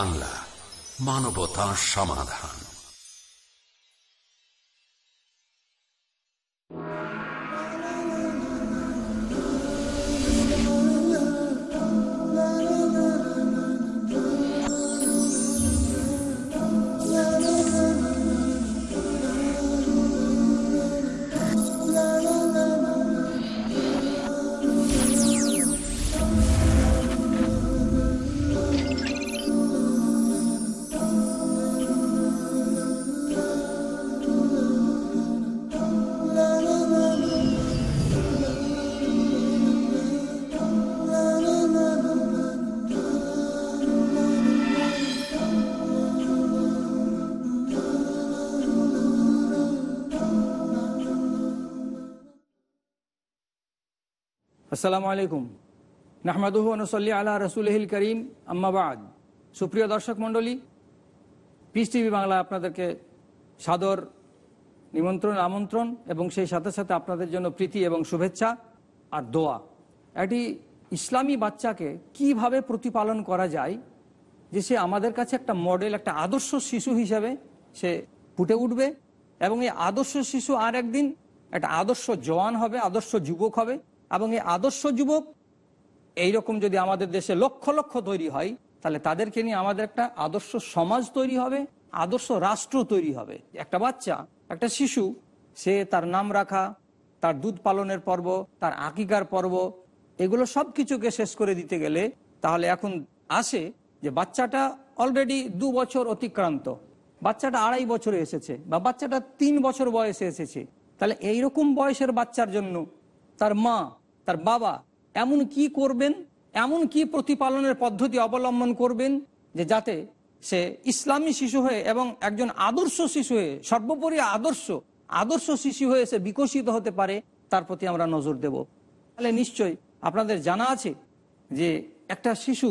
বাংলা মানবতা সমাধান। আসসালামু আলাইকুম। নাহমাদুহু নসল্লি আলা রসুলহিল করিম। আম্মাবাদ সুপ্রিয় দর্শক মণ্ডলী পিস টিভি বাংলা আপনাদেরকে সাদর নিমন্ত্রণ, আমন্ত্রণ এবং সেই সাথে সাথে আপনাদের জন্য প্রীতি এবং শুভেচ্ছা আর দোয়া। একটি ইসলামী বাচ্চাকে কীভাবে প্রতিপালন করা যায়, যে সে আমাদের কাছে একটা মডেল, একটা আদর্শ শিশু হিসেবে সে ফুটে উঠবে এবং এই আদর্শ শিশু আর একদিন একটা আদর্শ জওয়ান হবে, আদর্শ যুবক হবে। এবং এই আদর্শ যুবক এইরকম যদি আমাদের দেশে লক্ষ লক্ষ তৈরি হয়, তাহলে তাদেরকে নিয়ে আমাদের একটা আদর্শ সমাজ তৈরি হবে, আদর্শ রাষ্ট্র তৈরি হবে। একটা বাচ্চা, একটা শিশু, সে তার নাম রাখা, তার দুধ পালনের পর্ব, তার আকিকার পর্ব, এগুলো সব কিছুকে শেষ করে দিতে গেলে তাহলে এখন আসে যে বাচ্চাটা অলরেডি দু বছর অতিক্রান্ত। বাচ্চাটা আড়াই বছরে এসেছে বা বাচ্চাটা তিন বছর বয়সে এসেছে। তাহলে এইরকম বয়সের বাচ্চার জন্য তার মা তার বাবা এমন কি করবেন, এমন কি প্রতিপালনের পদ্ধতি অবলম্বন করবেন যে যাতে সে ইসলামী শিশু হয়ে এবং একজন আদর্শ শিশু হয়ে, সর্বোপরি আদর্শ আদর্শ শিশু হয়ে সে বিকশিত হতে পারে, তার প্রতি আমরা নজর দেব। তাহলে নিশ্চয়ই আপনাদের জানা আছে যে একটা শিশু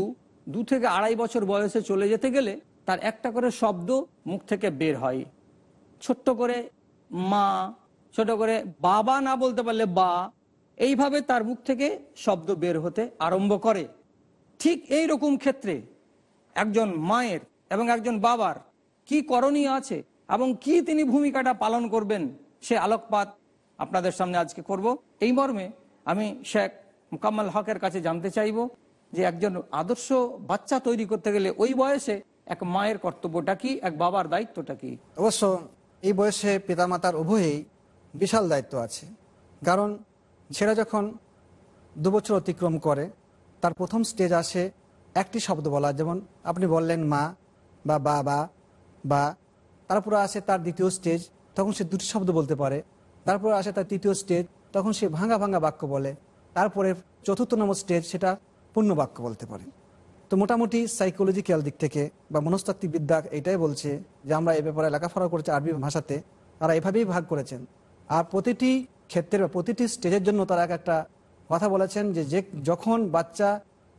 দু থেকে আড়াই বছর বয়সে চলে যেতে গেলে তার একটা করে শব্দ মুখ থেকে বের হয়। ছোট্ট করে মা, ছোট করে বাবা না বলতে পারলে বা এইভাবে তার মুখ থেকে শব্দ বের হতে আরম্ভ করে। ঠিক এই রকম ক্ষেত্রে একজন মায়ের এবং একজন বাবার কি করণীয় আছে এবং কি তিনি ভূমিকাটা পালন করবেন, সে আলোকপাত আপনাদের সামনে আজকে করব। এই মর্মে আমি শেখ মুকাম্মাল হকের কাছে জানতে চাইব যে একজন আদর্শ বাচ্চা তৈরি করতে গেলে ওই বয়সে এক মায়ের কর্তব্যটা কি, এক বাবার দায়িত্বটা কি? অবশ্য এই বয়সে পিতামাতার উভয়েই বিশাল দায়িত্ব আছে। কারণ ছেলে যখন দু বছর অতিক্রম করে, তার প্রথম স্টেজ আসে একটি শব্দ বলা। যেমন আপনি বললেন মা বা বাবা বা, তারপরে আসে তার দ্বিতীয় স্টেজ তখন সে দুটি শব্দ বলতে পারে। তারপরে আসে তার তৃতীয় স্টেজ তখন সে ভাঙা ভাঙা বাক্য বলে। তারপরে চতুর্থ নম্বর স্টেজ সেটা পূর্ণ বাক্য বলতে পারে। তো মোটামুটি সাইকোলজিক্যাল দিক থেকে বা মনস্তাত্ত্বিক বিদ্যা এটাই বলছে যে আমরা এ ব্যাপারে লেখাপড়া করেছি আরবি ভাষাতে, তারা এভাবেই ভাগ করেছেন। আর প্রতিটি ক্ষেত্রের বা প্রতিটি স্টেজের জন্য তারা এক একটা কথা বলেছেন যে যে যখন বাচ্চা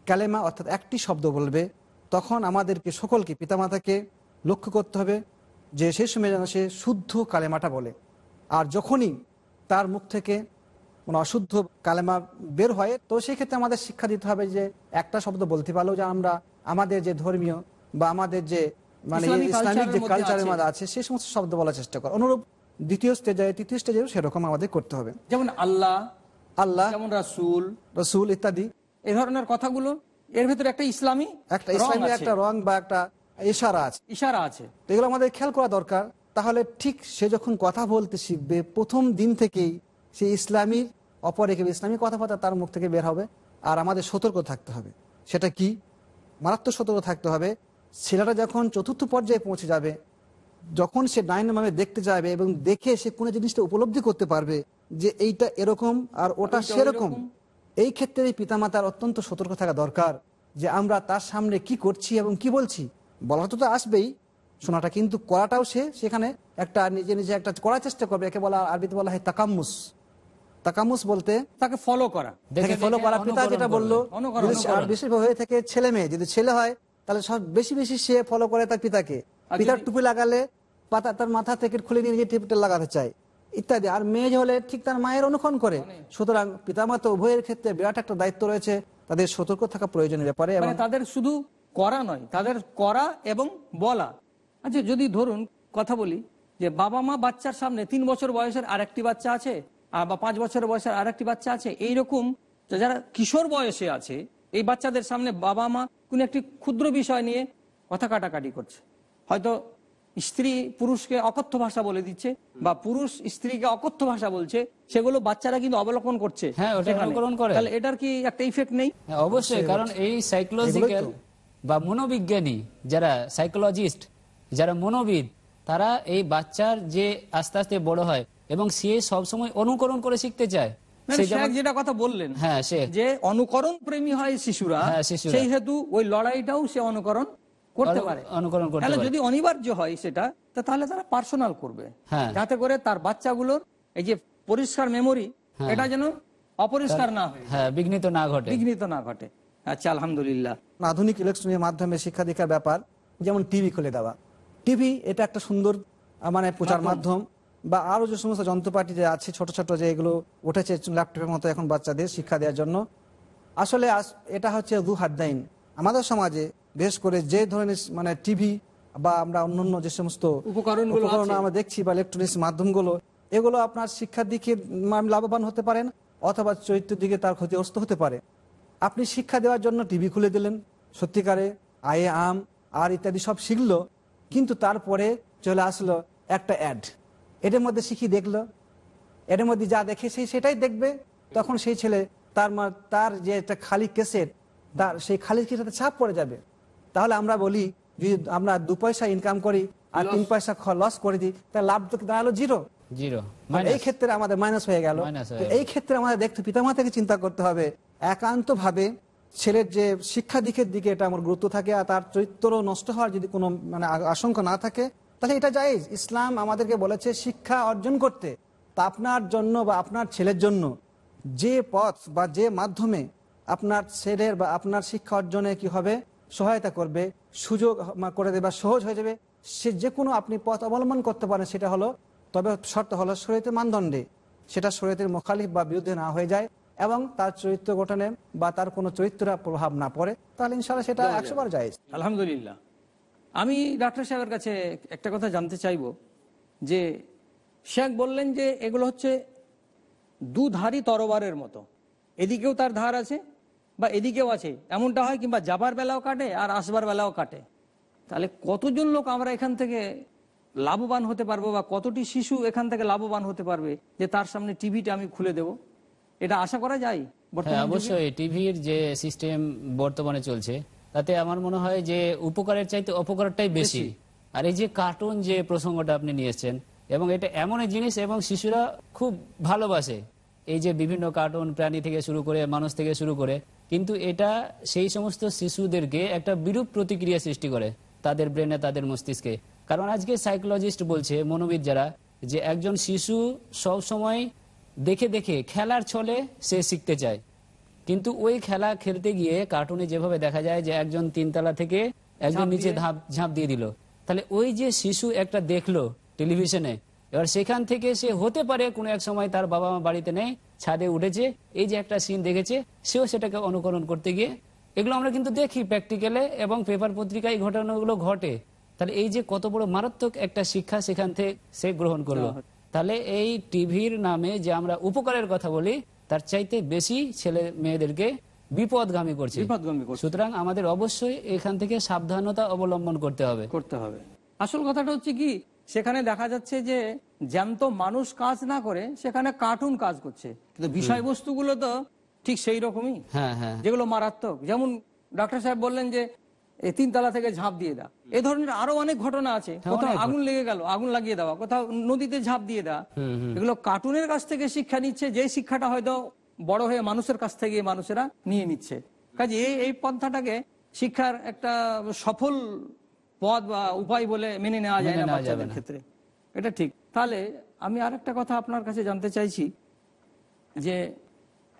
ক্যালেমা অর্থাৎ একটি শব্দ বলবে তখন আমাদেরকে সকলকে পিতামাতাকে লক্ষ্য করতে হবে যে সেই সময় যেন সে শুদ্ধ কালেমাটা বলে। আর যখনই তার মুখ থেকে কোনো অশুদ্ধ কালেমা বের হয় তো সেই ক্ষেত্রে আমাদের শিক্ষা দিতে হবে যে একটা শব্দ বলতে পারলেও যে আমরা আমাদের যে ধর্মীয় বা আমাদের যে মানে ইসলামী ইসলামিক যে কালচারের মধ্যে আছে। সেই সমস্ত শব্দ বলার চেষ্টা কর। অনুরূপ দ্বিতীয় স্টেজে তৃতীয় স্টেজেও সেরকম আমাদের করতে হবে। যেমন আল্লাহ আল্লাহ যেমন রাসুল রসুল ইত্যাদি। এই ধরনের কথাগুলো এর ভিতরে একটা ইসলামী একটা ইসলামী একটা রং বা একটা ইশারা আছে। ইশারা আছে। এগুলো আমাদের খেয়াল করা দরকার। তাহলে ঠিক সে যখন কথা বলতে শিখবে প্রথম দিন থেকেই সে ইসলামী অপরেকে ইসলামী কথাবার্তা তার মুখ থেকে বের হবে আর আমাদের সতর্ক থাকতে হবে। সেটা কি? মারাত্মক সতর্ক থাকতে হবে। ছেলেটা যখন চতুর্থ পর্যায়ে পৌঁছে যাবে যখন সে ডাইনামামে দেখতে যাবে এবং দেখে সে কোনো জিনিসটা উপলব্ধি করতে পারবে যে এইটা এরকম আর ওটা সেরকম এই ক্ষেত্রে পিতামাতার অত্যন্ত সতর্ক থাকা দরকার যে আমরা তার সামনে কি করছি এবং কি বলছি। বলা তো তো আসবেই শোনাটা কিন্তু করাটাও সে সেখানে একটা নিজে নিজে একটা করার চেষ্টা করবে। একে বলা আরবিতে বলা হয় তাকাম্মুস। তাকামুস বলতে তাকে ফলো করা। তাকে ফলো করা। পিতা যেটা বলল আর বেশি হয়ে থাকে ছেলে মেয়ে যদি ছেলে হয় তাহলে সব বেশি বেশি সে ফলো করে তার পিতাকে। পিতার টুপি লাগালে পাতা তার মাথা থেকে খুলে নিয়ে টিপটা লাগাতে চায়। ইত্যাদি। আর মেয়ে হলে ঠিক তার মায়ের অনুকরণ করে। সুতরাং পিতামাতা উভয়ের ক্ষেত্রে বিরাট একটা দায়িত্ব রয়েছে। তাদের সতর্ক থাকা প্রয়োজনের ব্যাপারে এবং মানে তাদের শুধু করা নয় তাদের করা এবং বলা। আচ্ছা যদি ধরুন কথা বলি যে বাবা মা বাচ্চার সামনে তিন বছর বয়সের আরেকটি বাচ্চা আছে আর বা পাঁচ বছর বয়সের আরেকটি বাচ্চা আছে এইরকম যারা কিশোর বয়সে আছে এই বাচ্চাদের সামনে বাবা মা কোন একটি ক্ষুদ্র বিষয় নিয়ে কথা কাটাকাটি করছে। হয়তো স্ত্রী পুরুষকে অকথ্য ভাষা বলে দিচ্ছে বা পুরুষ স্ত্রীকে অকথ্য ভাষা বলছে সেগুলো বাচ্চারা কিন্তু অবলোকন করছে হ্যাঁ, অনুকরণ করে। তাহলে এটার কি একটা ইফেক্ট নেই? হ্যাঁ, অবশ্যই কারণ এই সাইকোলজিক্যাল বা মনোবিজ্ঞানী যারা সাইকোলজিস্ট যারা মনোবিদ তারা এই বাচ্চার যে আস্তে আস্তে বড় হয় এবং সে সবসময় অনুকরণ করে শিখতে চায়। যেটা কথা বললেন হ্যাঁ সে। যে অনুকরণ প্রেমী হয় শিশুরা হ্যাঁ, শিশুরা। সেই হেতু ওই লড়াইটাও সে অনুকরণ করতে পারে। অনুকরণ করতে তাহলে যদি অনিবার্য হয় সেটা তা তাহলে তারা পার্সোনাল করবে। হ্যাঁ। যাতে করে তার বাচ্চাগুলোর এই যে পরিষ্কার মেমোরি এটা যেন অপরিষ্কার না হয় হ্যাঁ বিঘ্নিত না ঘটে। বিঘ্নিত না ঘটে। আচ্ছা আলহামদুলিল্লাহ। আধুনিক ইলেকট্রনিক মাধ্যমে শিক্ষা দীক্ষার ব্যাপার যেমন টিভি খুলে দেওয়া। টিভি এটা একটা সুন্দর মানে প্রচার মাধ্যম বা আরও যে সমস্ত যন্ত্রপাতি যে আছে ছোট ছোট যে এগুলো উঠেছে ল্যাপটপের মতো এখন বাচ্চাদের শিক্ষা দেওয়ার জন্য। আসলে আস- এটা হচ্ছে দু হাদ্দাইন আমাদের সমাজে বিশেষ করে যে ধরনের মানে টিভি বা আমরা অন্যান্য যে সমস্ত উপকরণগুলো উপকরণ। আমরা দেখছি বা ইলেকট্রনিক্স মাধ্যমগুলো এগুলো আপনার শিক্ষার দিকে লাভবান হতে পারেন অথবা চরিত্রের দিকে তার ক্ষতিগ্রস্ত হতে পারে। আপনি শিক্ষা দেওয়ার জন্য টিভি খুলে দিলেন সত্যিকারে আয়ে আম আর ইত্যাদি সব শিখলো কিন্তু তারপরে চলে আসলো একটা অ্যাড এটার মধ্যে শিখি দেখল? এর মধ্যে যা দেখে সেই সেটাই দেখবে। তখন সেই ছেলে তার মা- তার যে একটা খালি কেসেট তার সেই খালি কেসেটে ছাপ পড়ে যাবে? তাহলে আমরা বলি যদি আমরা দু পয়সা ইনকাম করি আর তিন পয়সা লস করে দিই তাহলে লাভ তো দাঁড়াল জিরো জিরো এই ক্ষেত্রে আমাদের মাইনাস হয়ে গেল। এই ক্ষেত্রে আমাদের দেখতে পিতামাতাকে চিন্তা করতে হবে। একান্ত ভাবে ছেলের যে শিক্ষা দিকের দিকে এটা আমার গুরুত্ব থাকে আর তার চরিত্র নষ্ট হওয়ার যদি কোনো মানে আশঙ্কা না থাকে তাহলে এটা জায়েজ। ইসলাম আমাদেরকে বলেছে শিক্ষা অর্জন করতে। তা আপনার জন্য বা আপনার ছেলের জন্য যে পথ বা যে মাধ্যমে আপনার ছেলের বা আপনার শিক্ষা অর্জনে কি হবে? সহায়তা করবে সুযোগ করে দেবে সহজ হয়ে যাবে সে যে কোনো আপনি পথ অবলম্বন করতে পারেন সেটা হলো তবে শর্ত হলো শরীয়তের মানদণ্ডে। সেটা শরীয়তের মুখালিফ বা বিরুদ্ধে না হয়ে যায় এবং তার চরিত্র গঠনে বা তার কোনো চরিত্র প্রভাব না পড়ে তাহলে ইনশাল্লাহ সেটা একশো বার যায় আলহামদুলিল্লাহ। আমি ডাক্তার সাহেবের কাছে একটা কথা জানতে চাইব যে শেখ বললেন যে এগুলো হচ্ছে দুধারী তরবারের মতো। এদিকেও তার ধার আছে বা এদিকেও আছে। এমনটা হয় কিংবা যাবার বেলাও কাটে আর আসবার বেলাও কাটে। তাহলে কতজন লোক আমরা এখান থেকে লাভবান হতে পারব বা কতটি শিশু এখান থেকে লাভবান হতে পারবে যে তার সামনে টিভিটা আমি খুলে দেব? এটা আশা করা যায়? হ্যাঁ অবশ্যই। টিভির যে সিস্টেম বর্তমানে চলছে তাতে আমার মনে হয় যে উপকারের চাইতে অপকারটাই বেশি। আর এই যে কার্টুন যে প্রসঙ্গটা আপনি নিয়েছেন এবং এটা এমন জিনিস এবং শিশুরা খুব ভালোবাসে। এই যে বিভিন্ন কার্টুন প্রাণী থেকে শুরু করে মানুষ থেকে শুরু করে কিন্তু এটা সেই সমস্ত শিশুদেরকে একটা বিরূপ প্রতিক্রিয়া সৃষ্টি করে তাদের ব্রেনে তাদের মস্তিষ্কে। কারণ আজকে সাইকোলজিস্ট বলছে মনোবিদ যারা যে একজন শিশু সব সময় দেখে দেখে খেলার ছলে সে শিখতে চায়। কিন্তু ওই খেলা খেলতে গিয়ে কার্টুনে যেভাবে দেখা যায় যে একজন তিনতলা থেকে একজন নিচে ধাপ ঝাঁপ দিয়ে দিল। তাহলে ওই যে শিশু একটা দেখল টেলিভিশনে এবার সেখান থেকে সে হতে পারে কোনো এক সময় তার বাবা মা বাড়িতে নেই ছাদে উঠেছে এই যে একটা সিন দেখেছে সেও সেটাকে অনুকরণ করতে গিয়ে এগুলো আমরা কিন্তু দেখি প্র্যাকটিক্যালে এবং পেপার পত্রিকায় এই ঘটনাগুলো ঘটে। তাহলে এই যে কত বড় মারাত্মক একটা শিক্ষা সেখান থেকে সে গ্রহণ করল। তাহলে এই টিভির নামে যে আমরা উপকারের কথা বলি তার চাইতে বেশি ছেলে মেয়েদেরকে বিপদগামী করছে। বিপদগামী করছে। সুতরাং আমাদের অবশ্যই এখান থেকে সাবধানতা অবলম্বন করতে হবে। করতে হবে। আসল কথাটা হচ্ছে কি সেখানে দেখা যাচ্ছে যে জ্যান্ত মানুষ কাজ না করে সেখানে কার্টুন কাজ করছে। কিন্তু বিষয়বস্তুগুলো তো ঠিক সেই রকমই। হ্যাঁ হ্যাঁ। যেগুলো মারাত্মক। যেমন ডক্টর সাহেব বললেন যে তিনতলা থেকে ঝাঁপ দিয়ে দাও। এ ধরনের আরও অনেক ঘটনা আছে। কোথাও আগুন লেগে গেল আগুন লাগিয়ে দেওয়া। কোথাও নদীতে ঝাঁপ দিয়ে দেওয়া। এগুলো কার্টুনের কাছ থেকে শিক্ষা নিচ্ছে যে শিক্ষাটা হয়তো বড় হয়ে মানুষের কাছ থেকে মানুষেরা নিয়ে নিচ্ছে। কাজে এই এই পন্থাটাকে শিক্ষার একটা সফল পথ বা উপায় বলে মেনে নেওয়া যায় না বাচ্চাদের ক্ষেত্রে। এটা ঠিক। তাহলে আমি আর একটা কথা আপনার কাছে জানতে চাইছি যে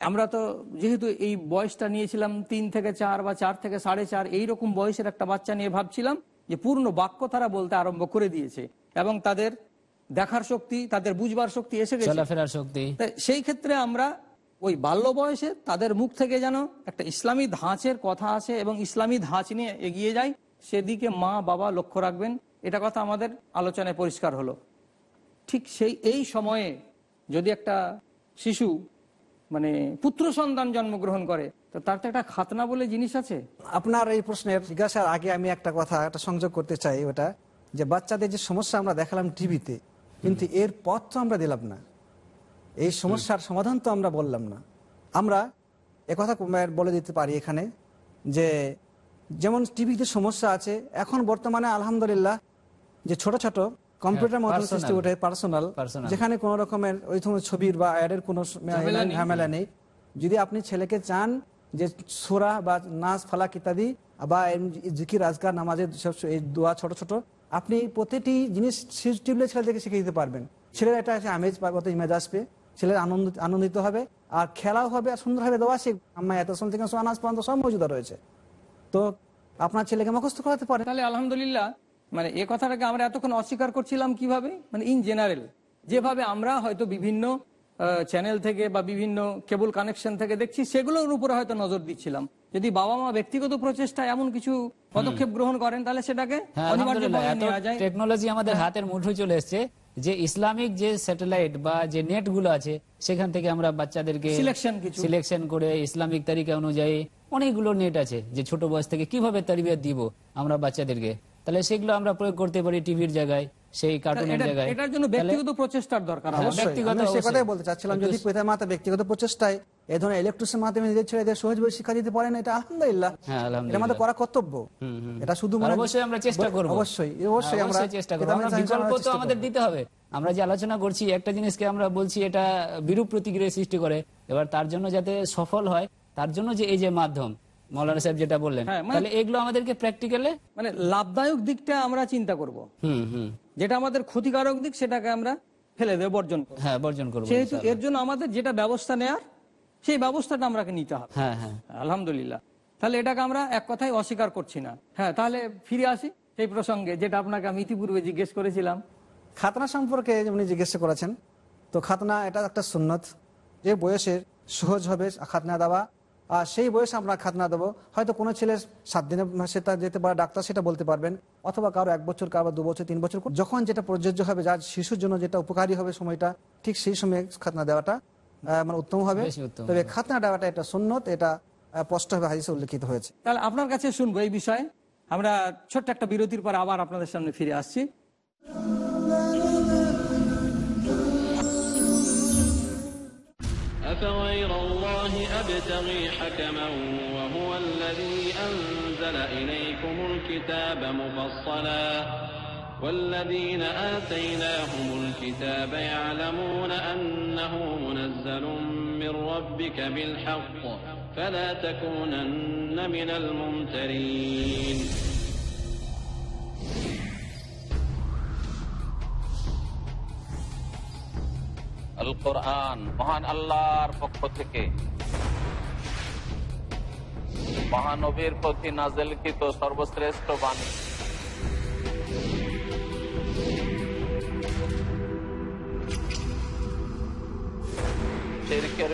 আমরা তো যেহেতু এই বয়সটা নিয়েছিলাম তিন থেকে চার বা চার থেকে সাড়ে চার এইরকম বয়সের একটা বাচ্চা নিয়ে ভাবছিলাম যে পূর্ণ বাক্য তারা বলতে আরম্ভ করে দিয়েছে এবং তাদের দেখার শক্তি তাদের বুঝবার শক্তি এসে গেছে। চলাফেরার শক্তি। সেই ক্ষেত্রে আমরা ওই বাল্য বয়সে তাদের মুখ থেকে যেন একটা ইসলামী ধাঁচের কথা আসে এবং ইসলামী ধাঁচ নিয়ে এগিয়ে যায় সেদিকে মা, বাবা লক্ষ্য রাখবেন। এটা কথা আমাদের আলোচনায় পরিষ্কার হলো। ঠিক সেই, এই সময়ে যদি একটা শিশু মানে পুত্র সন্তান জন্মগ্রহণ করে, তো তার তো একটা খাতনা বলে জিনিস আছে? আপনার এই প্রশ্নের জিজ্ঞাসার আগে আমি একটা কথা, একটা সংযোগ করতে চাই ওটা, যে বাচ্চাদের যে সমস্যা আমরা দেখালাম টিভিতে, কিন্তু এর পথ তো আমরা দিলাম না। এই সমস্যার সমাধান তো আমরা বললাম না। আমরা একথা বলে দিতে পারি এখানে যে যেমন টিভিতে সমস্যা আছে এখন বর্তমানে আলহামদুলিল্লাহ যে ছোট ছোট কম্পিউটার মাধ্যমে সৃষ্টি ওঠে পার্সোনাল যেখানে কোনো রকমের ওই ধরনের ছবির বা অ্যাডের কোনো ঝামেলা নেই। যদি আপনি ছেলেকে চান যে সোরা বা নাচ ফালাক ইত্যাদি বা এম- জিকির আজকার নামাজের সব এই দোয়া ছোট ছোট আপনি প্রতিটি জিনিস টিউবলে ছেলেদেরকে শিখে দিতে পারবেন। ছেলের একটা আমেজ পাবে ইমেজ আসবে ছেলের আনন্দ আনন্দিত হবে আর খেলাও হবে আর সুন্দর সুন্দরভাবে দেওয়া শিখ আম্মা এত থেকে নাচ পর্যন্ত সব মজুদা রয়েছে। তো আপনার ছেলেকে মুখস্থ করাতে পারে। তাহলে আলহামদুলিল্লাহ মানে এ কথাটাকে আমরা এতক্ষণ অস্বীকার করছিলাম কীভাবে? মানে ইন জেনারেল যেভাবে আমরা হয়তো বিভিন্ন চ্যানেল থেকে বা বিভিন্ন কেবল কানেকশন থেকে দেখছি সেগুলোর উপরে হয়তো নজর দিচ্ছিলাম। যদি বাবা মা ব্যক্তিগত প্রচেষ্টা এমন কিছু পদক্ষেপ গ্রহণ করেন তাহলে সেটাকে হ্যাঁ টেকনোলজি আমাদের হাতের মুঠোয় চলে এসেছে। যে ইসলামিক যে স্যাটেলাইট বা যে নেটগুলো আছে সেখান থেকে আমরা বাচ্চাদেরকে সিলেকশন করে ইসলামিক তারিকা অনুযায়ী অনেকগুলো নেট আছে যে ছোট বয়স থেকে কীভাবে তারিবিয়া দিব আমরা বাচ্চাদেরকে। তাহলে সেগুলো আমরা প্রয়োগ করতে পারি টিভির জায়গায় সেই কার্টুনের জায়গায়। এটার জন্য ব্যক্তিগত প্রচেষ্টার দরকার ব্যক্তিগত সে কথাই বলতে চাচ্ছিলাম যদি পিতা ব্যক্তিগত প্রচেষ্টায় এই ধরনের ইলেকট্রিক্সের মাধ্যমে নিজের ছেলেদের সহজভাবে শিক্ষা দিতে পারেন এটা আলহামদুলিল্লাহ। হ্যাঁ, এটা আমাদের করা কর্তব্য। এটা শুধু অবশ্যই আমরা চেষ্টা করব। অবশ্যই অবশ্যই আমরা চেষ্টা করব। আমরা বিকল্প তো আমাদের দিতে হবে। আমরা যে আলোচনা করছি একটা জিনিসকে আমরা বলছি এটা বিরূপ প্রতিক্রিয়া সৃষ্টি করে। এবার তার জন্য যাতে সফল হয় তার জন্য যে এই যে মাধ্যম মৌলানা সাহেব যেটা বললেন হ্যাঁ, মানে- তাহলে এগুলো আমাদেরকে প্র্যাকটিক্যালে মানে লাভদায়ক দিকটা আমরা চিন্তা করব। হুম হুম। যেটা আমাদের ক্ষতিকারক দিক সেটাকে আমরা ফেলে দেবো বর্জন করব। হ্যাঁ বর্জন করব সেহেতু এর জন্য আমাদের যেটা ব্যবস্থা নেয়ার সেই ব্যবস্থাটা আমাকে নিতে হবে। হ্যাঁ হ্যাঁ। আলহামদুলিল্লাহ। তাহলে এটাকে আমরা এক কথায় অস্বীকার করছি না। হ্যাঁ তাহলে ফিরে আসি সেই প্রসঙ্গে যেটা আপনাকে আমি ইতিপূর্বে জিজ্ঞেস করেছিলাম। খাতনা সম্পর্কে উনি জিজ্ঞেস করেছেন। তো খাতনা এটা একটা সুন্নত। যে বয়সে সহজ হবে খাতনা দেওয়া আর সেই বয়সে আমরা খাতনা দেবো। হয়তো কোনো ছেলে সাত দিনে সেটা যেতে পারে ডাক্তার সেটা বলতে পারবেন। অথবা কারও এক বছর কারও দু বছর তিন বছর। যখন যেটা প্রযোজ্য হবে যার শিশুর জন্য যেটা উপকারী হবে সময়টা ঠিক সেই সময়ে খাতনা দেওয়াটা। মানে উত্তম হবে বেশি উত্তম তবে খাতনা দেওয়াটা এটা সুন্নত এটা আহ, স্পষ্টভাবে হাদিসে উল্লেখিত হয়েছে তাহলে আপনার কাছে শুনবো এই বিষয়ে আমরা ছোট্ট একটা বিরতির পর আবার আপনাদের সামনে ফিরে আসছি أفغير الله أبتغي حكما وهو الذي أنزل إليكم الكتاب مفصلا والذين آتيناهم الكتاب يعلمون أنه منزل من ربك بالحق فلا تكونن من الممترين আল কোরআন মহান আল্লাহর পক্ষ থেকে মহানবীর প্রতি নাজেলকৃত সর্বশ্রেষ্ঠ বাণী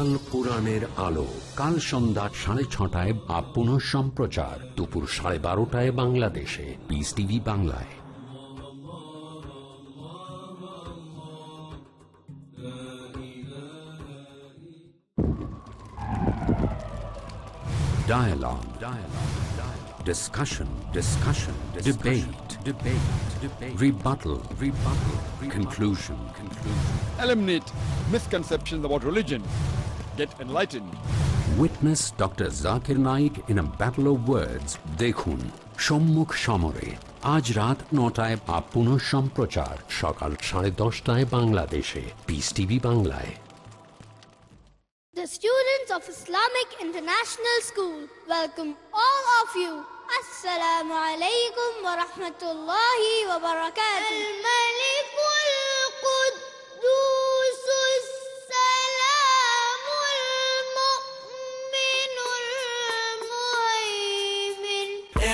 আল কোরআনের আলো কাল সন্ধ্যা সাড়ে ছটায় বা পুনঃ সম্প্রচার দুপুর সাড়ে বারোটায় বাংলাদেশে পিস টিভি বাংলায় Dialogue. Dialogue. Dialogue. Discussion. Discussion. Discussion. Debate. Debate. Debate. Rebuttal. Rebuttal. Rebuttal. Conclusion. Conclusion. eliminate misconceptions about religion, Get enlightened. Witness Dr. Zakir Naik in a battle of words. দেখুন সম্মুখ সমরে আজ রাত নটায় বা পুনঃ সম্প্রচার সকাল সাড়ে দশটায় বাংলাদেশে পিস টিভি বাংলায় The students of Islamic International School welcome all of you. Assalamu alaikum wa rahmatullahi wa barakatuh.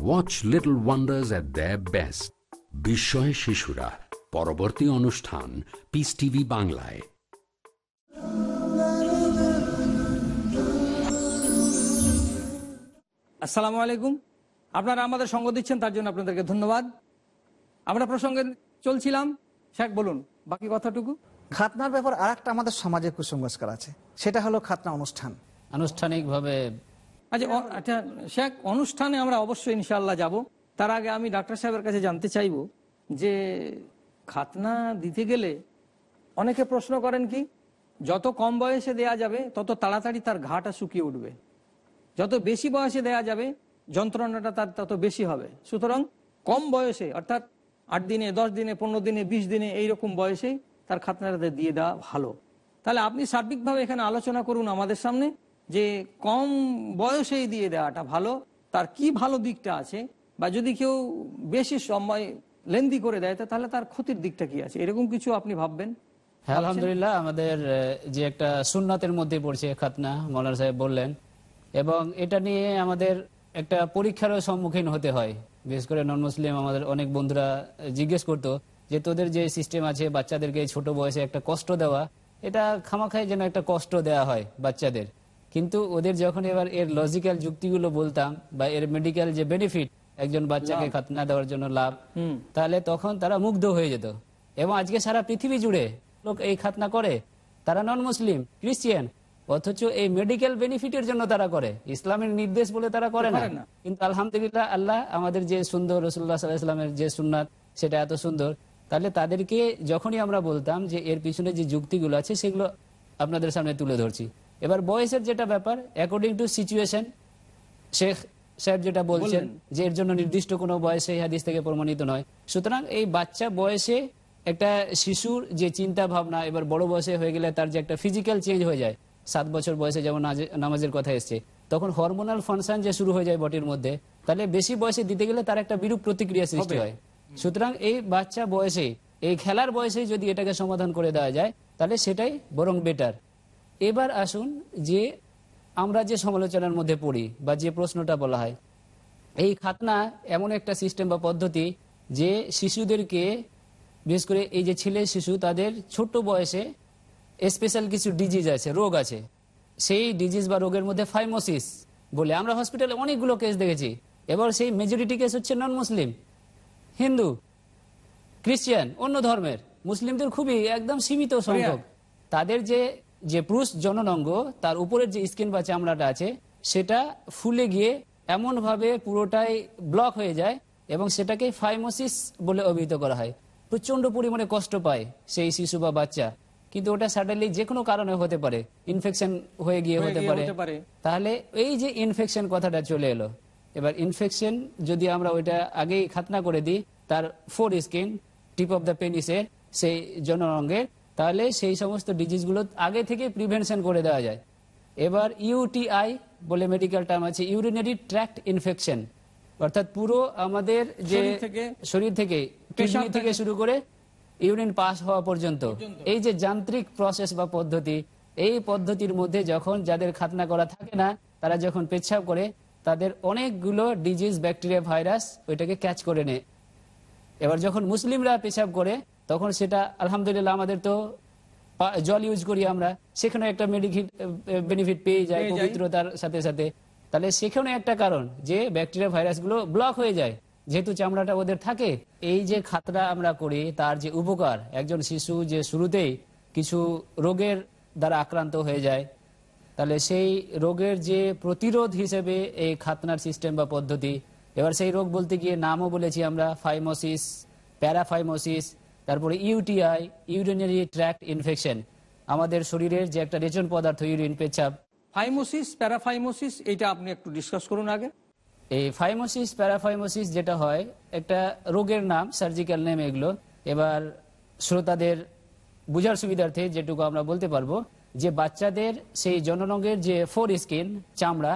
watch little wonders at the best বিস্ময় শিশুরা পরবর্তী অনুষ্ঠান পিস টিভি বাংলায় আসসালামু আলাইকুম আপনারা আমাদের সঙ্গ দিচ্ছেন তার জন্য আপনাদেরকে ধন্যবাদ আমরা প্রসঙ্গে চলছিলাম শেখ বলুন বাকি কথাটুকু খাতনার ব্যাপার আর একটা আমাদের সমাজে কুসংস্কার আছে সেটা হলো খাতনা অনুষ্ঠান আনুষ্ঠানিকভাবে আচ্ছা আচ্ছা শেখ, অনুষ্ঠানে আমরা অবশ্যই ইনশাল্লাহ যাব। তার আগে আমি ডাক্তার সাহেবের কাছে জানতে চাইব যে খাতনা দিতে গেলে অনেকে প্রশ্ন করেন কি, যত কম বয়সে দেয়া যাবে, তত তাড়াতাড়ি তার ঘাটা শুকিয়ে উঠবে। যত বেশি বয়সে দেয়া যাবে, যন্ত্রণাটা তার তত বেশি হবে। সুতরাং কম বয়সে, অর্থাৎ আট দিনে, দশ দিনে, পনেরো দিনে, বিশ দিনে এইরকম বয়সেই তার খাতনাটা দিয়ে দেওয়া ভালো। তাহলে আপনি সার্বিকভাবে এখানে আলোচনা করুন আমাদের সামনে। যে কম বয়সেই দিয়ে দেওয়াটা ভালো, তার কি ভালো দিকটা আছে? বা যদি কেউ বেশি সময় লেন্দি করে দেয় তাহলে তার ক্ষতির দিকটা কি আছে? এরকম কিছু আপনি ভাববেন? হ্যাঁ আলহামদুলিল্লাহ, আমাদের যে একটা সুন্নাতের মধ্যে পড়ছে খাতনা, মৌলানা সাহেব বললেন। এবং এটা নিয়ে আমাদের একটা পরীক্ষারও সম্মুখীন হতে হয়। বিশেষ করে নন মুসলিম আমাদের অনেক বন্ধুরা জিজ্ঞেস করতো যে তোদের যে সিস্টেম আছে, বাচ্চাদেরকে ছোট বয়সে একটা কষ্ট দেওয়া, এটা খামাখায় যেন একটা কষ্ট দেওয়া হয় বাচ্চাদের। কিন্তু ওদের যখন এবার এর লজিক্যাল যুক্তিগুলো বলতাম বা এর মেডিকেল যে বেনিফিট একজন বাচ্চাকে খাতনা দেওয়ার জন্য লাভ তাহলে তখন তারা মুগ্ধ হয়ে যেত। এবং আজকে সারা পৃথিবী জুড়ে লোক এই খাতনা করে। তারা নন মুসলিম ক্রিশ্চিয়ান অথচ এই মেডিকেল বেনিফিটের জন্য তারা করে। ইসলামের নির্দেশ বলে তারা করে না। কিন্তু আলহামদুলিল্লাহ আল্লাহ আমাদের যে সুন্দর রসুল্লাহ সাল্লাহ ইসলামের যে সুন্নাত সেটা এত সুন্দর। তাহলে তাদেরকে যখনই আমরা বলতাম যে এর পিছনে যে যুক্তিগুলো আছে সেগুলো আপনাদের সামনে তুলে ধরছি। এবার বয়সের যেটা ব্যাপার অ্যাকর্ডিং টু সিচুয়েশন শেখ সাহেব যেটা বলছেন যে এর জন্য নির্দিষ্ট কোনো বয়সে এই হাদিস থেকে প্রমাণিত নয়। সুতরাং এই বাচ্চা বয়সে একটা শিশুর যে চিন্তা ভাবনা এবার বড় বয়সে হয়ে গেলে তার যে একটা ফিজিক্যাল চেঞ্জ হয়ে যায় সাত বছর বয়সে যেমন নামাজের কথা এসছে তখন হরমোনাল ফাংশন যে শুরু হয়ে যায় বডির মধ্যে তাহলে বেশি বয়সে দিতে গেলে তার একটা বিরূপ প্রতিক্রিয়া সৃষ্টি হয়। সুতরাং এই বাচ্চা বয়সে এই খেলার বয়সে যদি এটাকে সমাধান করে দেওয়া যায় তাহলে সেটাই বরং বেটার এবার আসুন যে আমরা যে সমালোচনার মধ্যে পড়ি বা যে প্রশ্নটা বলা হয়। এই খাতনা এমন একটা সিস্টেম বা পদ্ধতি যে শিশুদেরকে বিশেষ করে এই যে ছেলে শিশু তাদের ছোট বয়সে স্পেশাল কিছু ডিজিজ আছে রোগ আছে। সেই ডিজিজ বা রোগের মধ্যে ফাইমোসিস বলে আমরা হসপিটালে অনেকগুলো কেস দেখেছি। এবার সেই মেজরিটি কেস হচ্ছে নন মুসলিম হিন্দু ক্রিশ্চিয়ান অন্য ধর্মের। মুসলিমদের খুবই একদম সীমিত সংখ্যক। তাদের যে যে পুরুষ জননঙ্গ তার উপরের যে স্কিন বা চামড়াটা আছে সেটা ফুলে গিয়ে এমন ভাবে পুরোটাই ব্লক হয়ে যায় এবং সেটাকে ফাইমোসিস বলে অভিহিত করা হয়। প্রচণ্ড পরিমাণে কষ্ট পায় সেই শিশু বা বাচ্চা। কিন্তু ওটা সাডেনলি যে কোনো কারণে হতে পারে ইনফেকশন হয়ে গিয়ে হতে পারে। হতে পারে। তাহলে এই যে ইনফেকশন কথাটা চলে এলো এবার ইনফেকশন যদি আমরা ওইটা আগেই খাতনা করে দিই তার foreskin tip of the পেনিসের সেই জনরঙ্গের তাহলে সেই সমস্ত ডিজিজগুলো আগে থেকে প্রিভেনশন করে দেওয়া যায়। এবার ইউটিআই বলে মেডিকেল টার্ম আছে ইউরিনারি ট্র্যাক্ট ইনফেকশন অর্থাৎ পুরো আমাদের যে শরীর থেকে কিডনি থেকে- শুরু করে ইউরিন পাস হওয়া পর্যন্ত। এই যে যান্ত্রিক প্রসেস বা পদ্ধতি এই পদ্ধতির মধ্যে যখন যাদের খাতনা করা থাকে না তারা যখন পেচ্ছাপ করে তাদের অনেকগুলো ডিজিজ ব্যাকটেরিয়া ভাইরাস ওইটাকে ক্যাচ করে নেয়। এবার যখন মুসলিমরা পেশাব করে তখন সেটা আলহামদুলিল্লাহ আমাদের তো জল ইউজ করি আমরা। সেখানে একটা মেডিকেট বেনিফিট পেয়ে যায় পবিত্রতার সাথে সাথে। তাহলে সেখানে একটা কারণ যে ব্যাকটেরিয়া ভাইরাসগুলো ব্লক হয়ে যায়। যেহেতু চামড়াটা ওদের থাকে এই যে খাতরা আমরা করি তার যে উপকার একজন শিশু যে শুরুতেই কিছু রোগের দ্বারা আক্রান্ত হয়ে যায় তাহলে সেই রোগের যে প্রতিরোধ হিসেবে এই খাতনার সিস্টেম বা পদ্ধতি এবার সেই রোগ বলতে গিয়ে নামও বলেছি আমরা ফাইমোসিস প্যারাফাইমোসিস তারপরে ইউটিআই ইউরিনারি ট্র্যাক্ট ইনফেকশন। আমাদের শরীরের যে একটা রেচন পদার্থ ইউরিন পেচাব ফাইমোসিস প্যারাফাইমোসিস এটা আপনি একটু ডিসকাস করুন আগে। এই ফাইমোসিস প্যারাফাইমোসিস যেটা হয় একটা রোগের নাম সার্জিক্যাল নেম এগুলো। এবার শ্রোতাদের বুঝার সুবিধার্থে যেটুকু আমরা বলতে পারব যে বাচ্চাদের সেই জনরঙের যে ফোর স্কিন চামড়া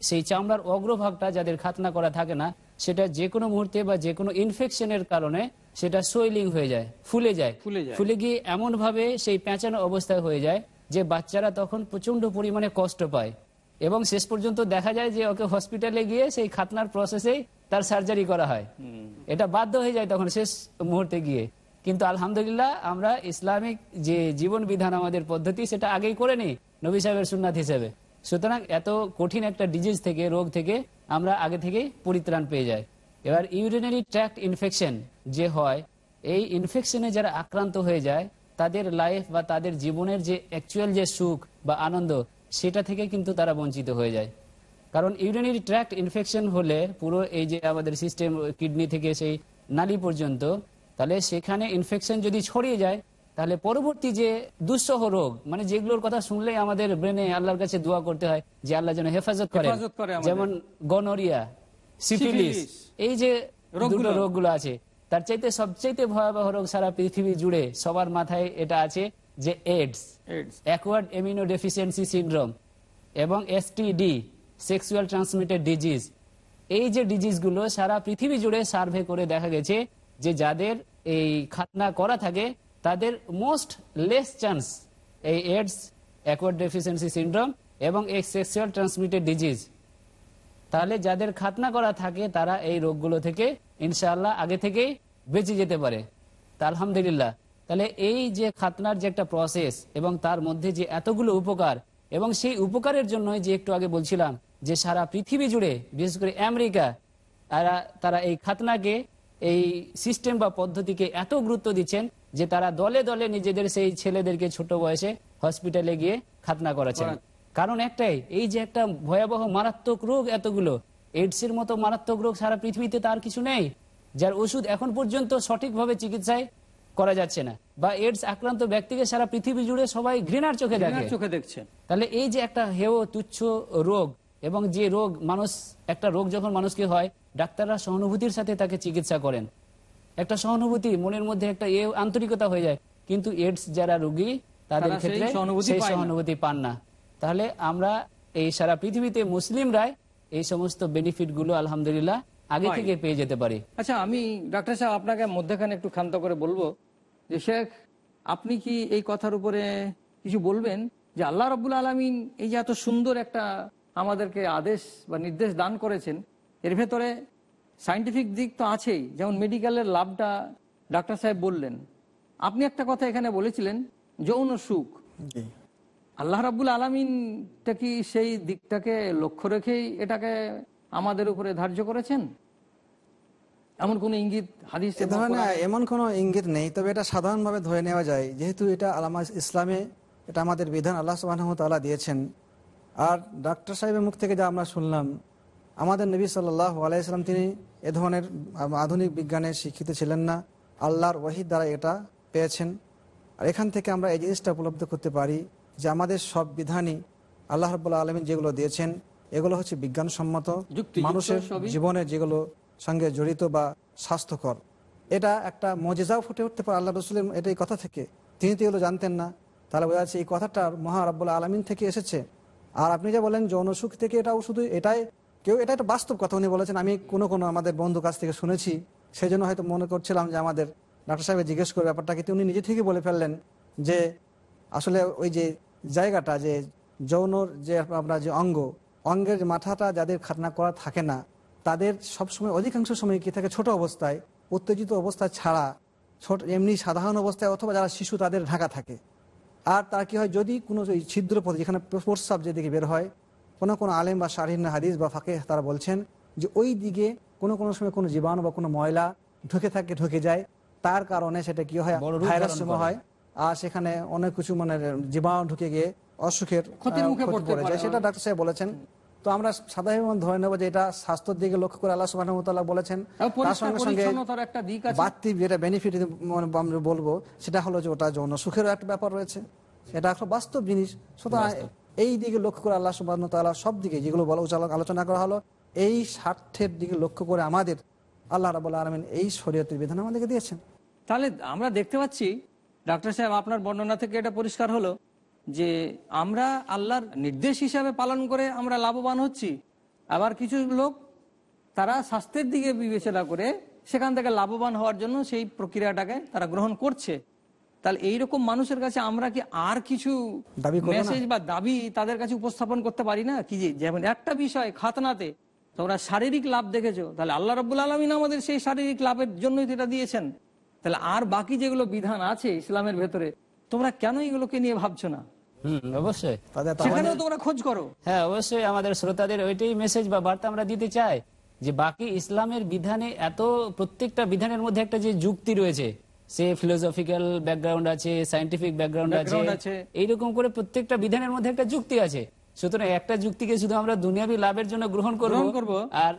সেই চামড়ার অগ্রভাগটা যাদের খাতনা করা থাকে না সেটা যে কোনো মুহূর্তে বা যে কোনো ইনফেকশনের কারণে সেটা সোয়েলিং হয়ে যায় ফুলে যায়। ফুলে যায়। ফুলে গিয়ে এমন ভাবে সেই পেঁচানো অবস্থায় হয়ে যায় যে বাচ্চারা তখন প্রচণ্ড পরিমাণে কষ্ট পায়। এবং শেষ পর্যন্ত দেখা যায় যে ওকে হসপিটালে গিয়ে সেই খাতনার প্রসেসেই তার সার্জারি করা হয়। এটা বাধ্য হয়ে যায় তখন শেষ মুহূর্তে গিয়ে। কিন্তু আলহামদুলিল্লাহ আমরা ইসলামিক যে জীবন বিধান আমাদের পদ্ধতি সেটা আগেই করে নিই নবী সাহেবের সুন্নাত হিসেবে। সুতরাং এত কঠিন একটা ডিজিজ থেকে রোগ থেকে আমরা আগে থেকেই পরিত্রাণ পেয়ে যাই। এবার ইউরিনারি ট্র্যাক্ট ইনফেকশন যে হয়, এই ইনফেকশনে যারা আক্রান্ত হয়ে যায়, তাদের লাইফ বা তাদের জীবনের যে অ্যাকচুয়াল যে সুখ বা আনন্দ, সেটা থেকে কিন্তু তারা বঞ্চিত হয়ে যায়। কারণ ইউরিনারি ট্র্যাক্ট ইনফেকশন হলে পুরো এই যে আমাদের সিস্টেম কিডনি থেকে সেই নালী পর্যন্ত, তাহলে সেখানে ইনফেকশন যদি ছড়িয়ে যায় তাহলে পরবর্তী যে দুঃসহ রোগ মানে যেগুলোর কথা শুনলে আমাদের ব্রেনে আল্লাহর কাছে দোয়া করতে হয় যে আল্লাহ যেন হেফাজত করে। যেমন গনোরিয়া সিফিলিস। এই যে রোগগুলো। দুটো রোগগুলো আছে তার চাইতে সবচাইতে ভয়াবহ রোগ সারা পৃথিবী জুড়ে সবার মাথায় এটা আছে যে AIDS. Acquired immuno deficiency syndrome এবং এসটিডি সেক্সুয়াল ট্রান্সমিটেড ডিজিজ এই যে ডিজিজগুলো সারা পৃথিবী জুড়ে সার্ভে করে দেখা গেছে যে যাদের এই খাতনা করা থাকে তাদের মোস্ট লেস চান্স এই এডস অ্যাকওয়ার্ড ডেফিসিয়েন্সি সিনড্রোম এবং এই সেক্সুয়াল ট্রান্সমিটেড ডিজিজ তাহলে যাদের খাতনা করা থাকে, তারা এই রোগগুলো থেকে ইনশাআল্লাহ আগে থেকেই বেঁচে যেতে পারে। তা আলহামদুলিল্লাহ। তাহলে এই যে খাতনার যে একটা প্রসেস এবং তার মধ্যে যে এতগুলো উপকার এবং সেই উপকারের জন্য যে একটু আগে বলছিলাম যে সারা পৃথিবী জুড়ে, বিশেষ করে আমেরিকা, তারা তারা এই খাতনাকে, এই সিস্টেম বা পদ্ধতিকে এত গুরুত্ব দিচ্ছেন যে তারা দলে দলে নিজেদের সেই ছেলেদেরকে ছোট বয়সে হসপিটালে গিয়ে খাতনা করাচ্ছেন কারণ একটাই এই যে একটা ভয়াবহ মারাত্মক রোগ এতগুলো এইডস এর মতো মারাত্মক রোগ সারা পৃথিবীতে তার কিছু নেই যার ওষুধ এখন পর্যন্ত সঠিকভাবে চিকিৎসায় করা যাচ্ছে না। বা এইডস আক্রান্ত ব্যক্তিকে সারা পৃথিবী জুড়ে সবাই ঘৃণার চোখে দেখে। চোখে দেখছে। তাহলে এই যে একটা হেয় তুচ্ছ রোগ এবং যে রোগ মানুষ একটা রোগ যখন মানুষকে হয় ডাক্তাররা সহানুভূতির সাথে তাকে চিকিৎসা করেন। একটা সহানুভূতি মনের মধ্যে একটা এ আন্তরিকতা হয়ে যায়। কিন্তু এইডস যারা রোগী তাদের ক্ষেত্রে সেই সহানুভূতি পান না। তাহলে আমরা এই সারা পৃথিবীতে মুসলিমরাই এই সমস্ত বেনিফিটগুলো আলহামদুলিল্লাহ আগে থেকে পেয়ে যেতে পারি। আচ্ছা আমি ডাক্তার সাহেব আপনাকে মধ্যখানে একটু ক্ষান্ত করে বলব যে শেখ আপনি কি এই কথার উপরে কিছু বলবেন যে আল্লাহ রব্বুল আলমিন এই যে এত সুন্দর একটা আমাদেরকে আদেশ বা নির্দেশ দান করেছেন এর ভেতরে সাইন্টিফিক দিক তো আছেই। যেমন মেডিকেলের লাভটা ডাক্তার সাহেব বললেন। আপনি একটা কথা এখানে বলেছিলেন যৌন সুখ। আল্লাহ রাবুল আলমিনটা কি সেই দিকটাকে লক্ষ্য রেখেই এটাকে আমাদের উপরে ধার্য করেছেন? এমন কোন ইঙ্গিত হাদিস এমন কোনো ইঙ্গিত নেই তবে এটা সাধারণভাবে ধরে নেওয়া যায়। যেহেতু এটা আলামা ইসলামে এটা আমাদের বিধান আল্লাহ দিয়েছেন। আর ডাক্তার সাহেবের মুখ থেকে যা আমরা শুনলাম আমাদের নবী সাল্লাহ আলাইসাল্লাম তিনি এ ধরনের আধুনিক বিজ্ঞানে শিক্ষিত ছিলেন না। আল্লাহর ওয়াহিদ দ্বারা এটা পেয়েছেন। আর এখান থেকে আমরা এই জিনিসটা উপলব্ধ করতে পারি যে আমাদের সব বিধানই আল্লাহ রব্বুল্লাহ আলমিন যেগুলো দিয়েছেন এগুলো হচ্ছে বিজ্ঞানসম্মত মানুষের জীবনে যেগুলো সঙ্গে জড়িত বা স্বাস্থ্যকর। এটা একটা মজেজাও ফুটে উঠতে পারে আল্লাহ রসুলের এটা এই কথা থেকে। তিনি তো এগুলো জানতেন না। তাহলে বোঝা যাচ্ছে এই কথাটা মহা রাব্বুল আলমিন থেকে এসেছে। আর আপনি যে বলেন যৌন সুখ থেকে এটাও শুধু এটাই কেউ, এটা একটা বাস্তব কথা, উনি বলেছেন, আমি কোনো কোনো আমাদের বন্ধু কাছ থেকে শুনেছি সেই জন্য হয়তো মনে করছিলাম যে আমাদের ডাক্তার সাহেব জিজ্ঞেস করে ব্যাপারটা, কিন্তু উনি নিজে থেকে বলে ফেললেন যে আসলে ওই যে জায়গাটা, যে যৌনর যে আমরা যে অঙ্গ, অঙ্গের মাথাটা যাদের খাতনা করা থাকে না, তাদের সবসময়, অধিকাংশ সময় কি থাকে ছোট অবস্থায়, উত্তেজিত অবস্থা ছাড়া, ছোট, এমনি সাধারণ অবস্থায়, অথবা যারা শিশু তাদের ঢাকা থাকে। আর তার কি হয়, যদি কোনো ছিদ্র পথে যেখানে প্রস্রাব যেদিকে বের হয় কোনো কোনো আলেম বা শারীন হাদিস বা ফাঁকে তারা বলছেন যে ওই দিকে কোনো কোনো সময় কোনো জীবাণু বা কোনো ময়লা ঢুকে থাকে ঢুকে যায়। তার কারণে সেটা কি হয়? ভাইরাস হয়। আর সেখানে অনেক কিছু মানে জীবাণু ঢুকে গিয়ে অসুখের পড়ে যায়। সেটা ডাক্তার সাহেব বলেছেন। তো আমরা সাধারণ ধরে নেব যে এটা স্বাস্থ্যের দিকে লক্ষ্য করে আল্লাহ সুবাহ বলেছেন। তার সঙ্গে সঙ্গে একটা বাড়তি যেটা বেনিফিট বলব সেটা হলো যে ওটা যৌন সুখেরও একটা ব্যাপার রয়েছে। এটা একটা বাস্তব জিনিস। সুতরাং এই দিকে লক্ষ্য করে আল্লাহ সুবাহ তাআলা সব দিকে যেগুলো বলা উচালক আলোচনা করা হলো, এই স্বার্থের দিকে লক্ষ্য করে আমাদের আল্লাহ রাবুল্লাহ আলমিন এই শরীয়তের বিধান আমাদেরকে দিয়েছেন। তাহলে আমরা দেখতে পাচ্ছি, ডাক্তার সাহেব, আপনার বর্ণনা থেকে এটা পরিষ্কার হলো যে আমরা আল্লাহর নির্দেশ হিসাবে পালন করে আমরা লাভবান হচ্ছি। আবার কিছু লোক তারা স্বাস্থ্যের দিকে বিবেচনা করে সেখান থেকে লাভবান হওয়ার জন্য সেই প্রক্রিয়াটাকে তারা গ্রহণ করছে। তাহলে এইরকম মানুষের কাছে আমরা কি আর কিছু দাবি মেসেজ বা দাবি তাদের কাছে উপস্থাপন করতে পারি না? কি যেমন একটা বিষয় খাতনাতে তোমরা শারীরিক লাভ দেখেছ তাহলে আল্লাহ রব্বুল আলমিন আমাদের সেই শারীরিক লাভের জন্যই এটা দিয়েছেন। তাহলে আর বাকি যেগুলো বিধান আছে ইসলামের ভেতরে তোমরা কেন এগুলোকে নিয়ে ভাবছ না? অবশ্যই। সেখানেও তোমরা খোঁজ করো। হ্যাঁ অবশ্যই আমাদের শ্রোতাদের ওইটাই মেসেজ বা বার্তা আমরা দিতে চাই যে বাকি ইসলামের বিধানে এত প্রত্যেকটা বিধানের মধ্যে একটা যে যুক্তি রয়েছে সে ফিলোসফিক্যাল ব্যাকগ্রাউন্ড আছে সাইন্টিফিক ব্যাকগ্রাউন্ড আছে। এইরকম করে প্রত্যেকটা বিধানের মধ্যে একটা যুক্তি আছে। সুতরাং একটা যুক্তিকে শুধু আমরা দুনিয়াবি লাভের জন্য গ্রহণ করব গ্রহণ করব। আর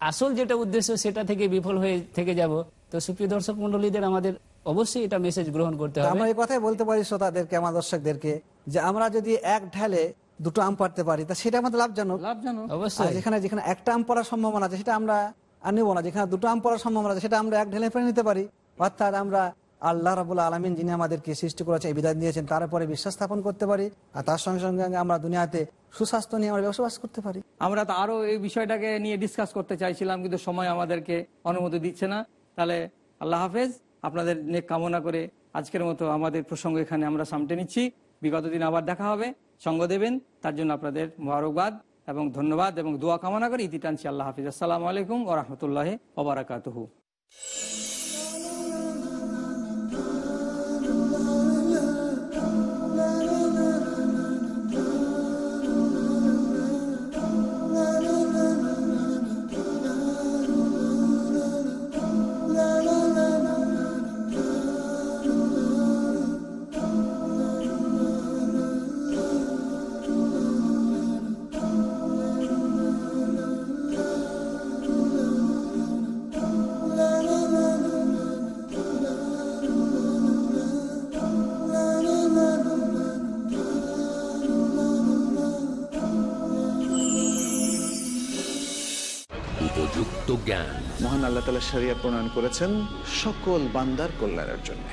আসল যেটা উদ্দেশ্য সেটা থেকে বিফল হয়ে থেকে যাব। তো সুপ্রিয় দর্শক মন্ডলীদের আমাদের অবশ্যই এটা মেসেজ গ্রহণ করতে হবে। আমরা এই কথাই বলতে পারি শ্রোতাদেরকে আমার দর্শকদেরকে যে আমরা যদি এক ঢালে দুটো আম পারতে পারি তা সেটা আমাদের লাভজনক। লাভজনক। অবশ্যই। যেখানে যেখানে একটা আম পড়ার সম্ভাবনা আছে সেটা আমরা আর নেব না। যেখানে দুটো আম পড়ার সম্ভাবনা আছে সেটা আমরা এক ঢেলে ফেলে নিতে পারি। অর্থাৎ আমরা আল্লাহ রাবুল আলমিন যিনি আমাদেরকে সৃষ্টি করেছে, এই বিধান দিয়েছেন, তার উপরে বিশ্বাস স্থাপন করতে পারি আর তার সঙ্গে সঙ্গে আমরা দুনিয়াতে সুস্বাস্থ্য নিয়ে আমরা বসবাস করতে পারি। আমরা তো আরও এই বিষয়টাকে নিয়ে ডিসকাস করতে চাইছিলাম, কিন্তু সময় আমাদেরকে অনুমতি দিচ্ছে না। তাহলে আল্লাহ হাফেজ, আপনাদের নেক কামনা করে আজকের মতো আমাদের প্রসঙ্গ এখানে আমরা সামটে নিচ্ছি। বিগত দিন আবার দেখা হবে, সঙ্গ দেবেন, তার জন্য আপনাদের মোবারকবাদ এবং ধন্যবাদ এবং দোয়া কামনা করে ইতি টানছি। আল্লাহ হাফিজ। আসসালামু আলাইকুম ও রহমতুল্লাহ আল্লাহ তালা সারিয়া প্রণয়ন করেছেন সকল বান্দার কল্যাণের জন্য।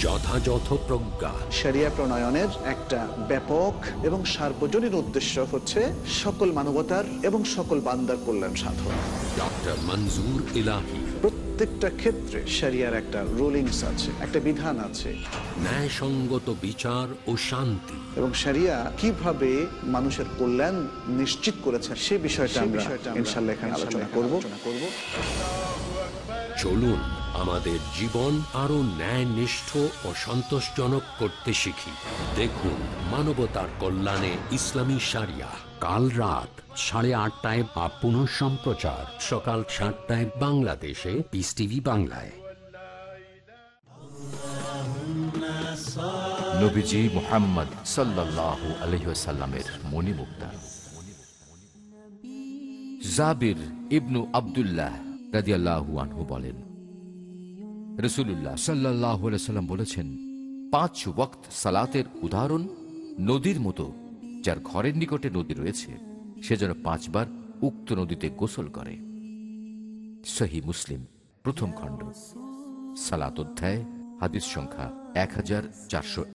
যথাযথ প্রজ্ঞা। সারিয়া প্রণয়নের একটা ব্যাপক এবং সার্বজনীন উদ্দেশ্য হচ্ছে সকল মানবতার এবং সকল বান্দার কল্যাণ সাধন। ডক্টর মঞ্জুর ইলাহি। প্রত্যেকটা ক্ষেত্রে সারিয়ার একটা রুলিংস আছে একটা বিধান আছে। ন্যায়সঙ্গত বিচার ও শান্তি। এবং সারিয়া কীভাবে মানুষের কল্যাণ নিশ্চিত করেছে সে বিষয়টা আমরা ইনশাল্লাহ এখানে আলোচনা করব। চলুন আমাদের জীবন আরও ন্যায় নিষ্ঠ ও সন্তোষজনক করতে শিখি। দেখুন মানবতার কল্যাণে ইসলামী সারিয়া কাল রাত সাড়ে আটটায় বা পুনঃ সম্প্রচার। সকাল সাতটায় বাংলাদেশে পিস টিভি বাংলায়। নবীজি মোহাম্মদ সাল্লাহ আলহিসাল্লামের মণিমুক্তা। জাবির ইবনু আবদুল্লাহ রাদিয়াল্লাহু আনহু বলেন রসুল্লাহ সাল্লাহ সাল্লাম বলেছেন, পাঁচ ওয়াক্ত সালাতের উদাহরণ নদীর মতো, যার ঘরের নিকটে নদী রয়েছে, সে যেন পাঁচবার উক্ত নদীতে গোসল করে। সহি মুসলিম, প্রথম খণ্ড, সালাত অধ্যায়, হাদিস সংখ্যা এক হাজার চারশো